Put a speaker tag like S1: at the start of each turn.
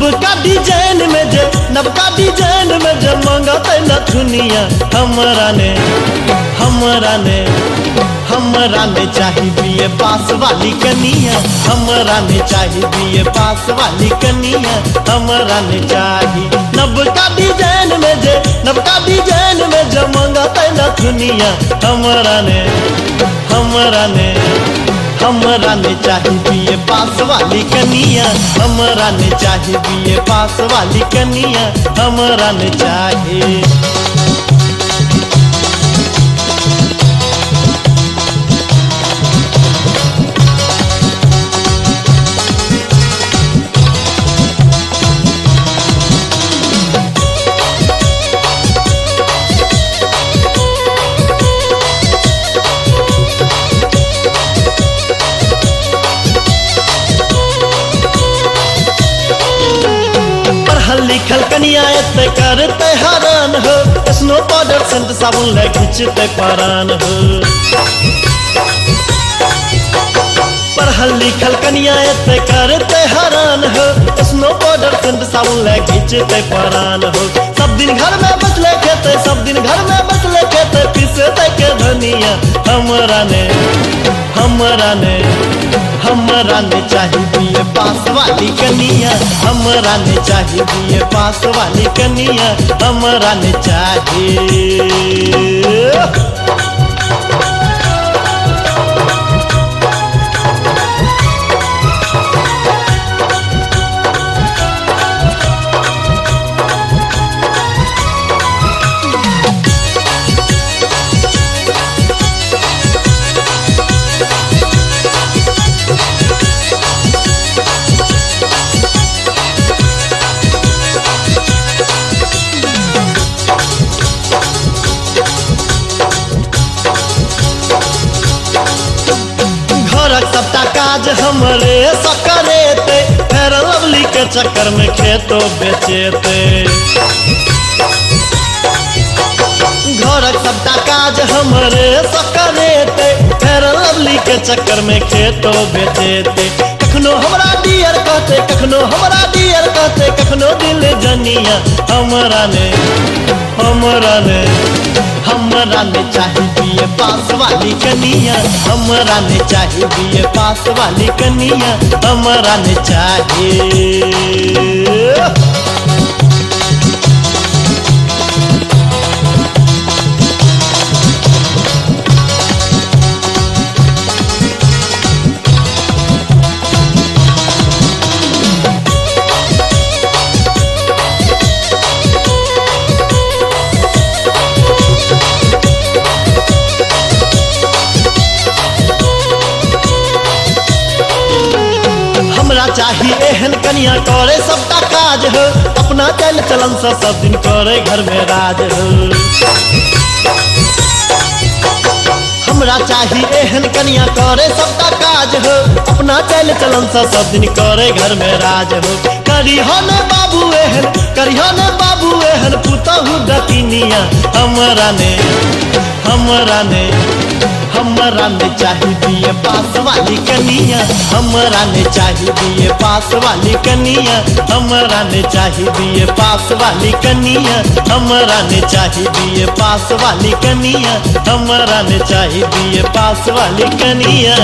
S1: नबका डिज़ाइन में जे नबका डिज़ाइन में जे मंगते न दुनिया हमरा ने हमरा ने हमरा ने चाही बीए पास वाली कनिया। हमरा ने चाही बीए पास वाली कनिया। हमरा ने चाही नबका डिज़ाइन में जे नबका डिज़ाइन में जे मंगते न दुनिया हमरा ने हमरा ने हमरा ने चाहिए पास वाली कनिया, हमरा ने चाहिए पास वाली कनिया, हमरा ने चाही पढ़ल लिखल कनिया करते हरान हो। स्नो पाउडर सेंट साबुन ले खिंचते परान हो। पढ़ल लिखल कनिया एते करते हरान हो। स्नो पाउडर सेंट साबुन ले खिंचते परान हो। दिन घर में बचले खेते, सब दिन घर में बचले खेते, पीसे के धनिया। हमरा ने हमरा ने हमरा ने चाहिए दिए पास वाली कनिया। हमरा ने चाहिए दिए पास वाली कनिया। हमरा ने चाही। घरक काज हमरे सकरेते फेर लवली के चक्कर में खेतो बेचेते। घरक सबटा काज हमरे सकरेते फेर लवली के चक्कर में खेतो बेचेते। कखनो हमरा डियर कहते, कखनो हमरा डियर कहते, कखनो दिल जनिया, हमरा ने हमरा ने। हमरा ने चाहिए पास वाली कनिया, हमरा ने चाहिए पास वाली कनिया, हमरा ने चाही। हमरा चाही एहन कनिया करे सबटा काज हो। अपना चल चलन से सब दिन करे, घर में राज हो। हमरा चाही एहन कनिया करे सबटा काज हो। अपना चल चलन से सब दिन करे, घर में राज हो। करिहो ने बाबू एहन, करिहो ने बाबू एहन, पुतहु दतिनिया हमरा ने हमरा ने। हमरा ने चाही पास वाली कनिया, हमरा ने चाही बीए पास वाली कनिया, हमरा ने चाही बीए पास वाली कनिया, हमरा ने चाही बीए पास वाली कनिया, हमरा ने चाही बीए पास वाली कनिया।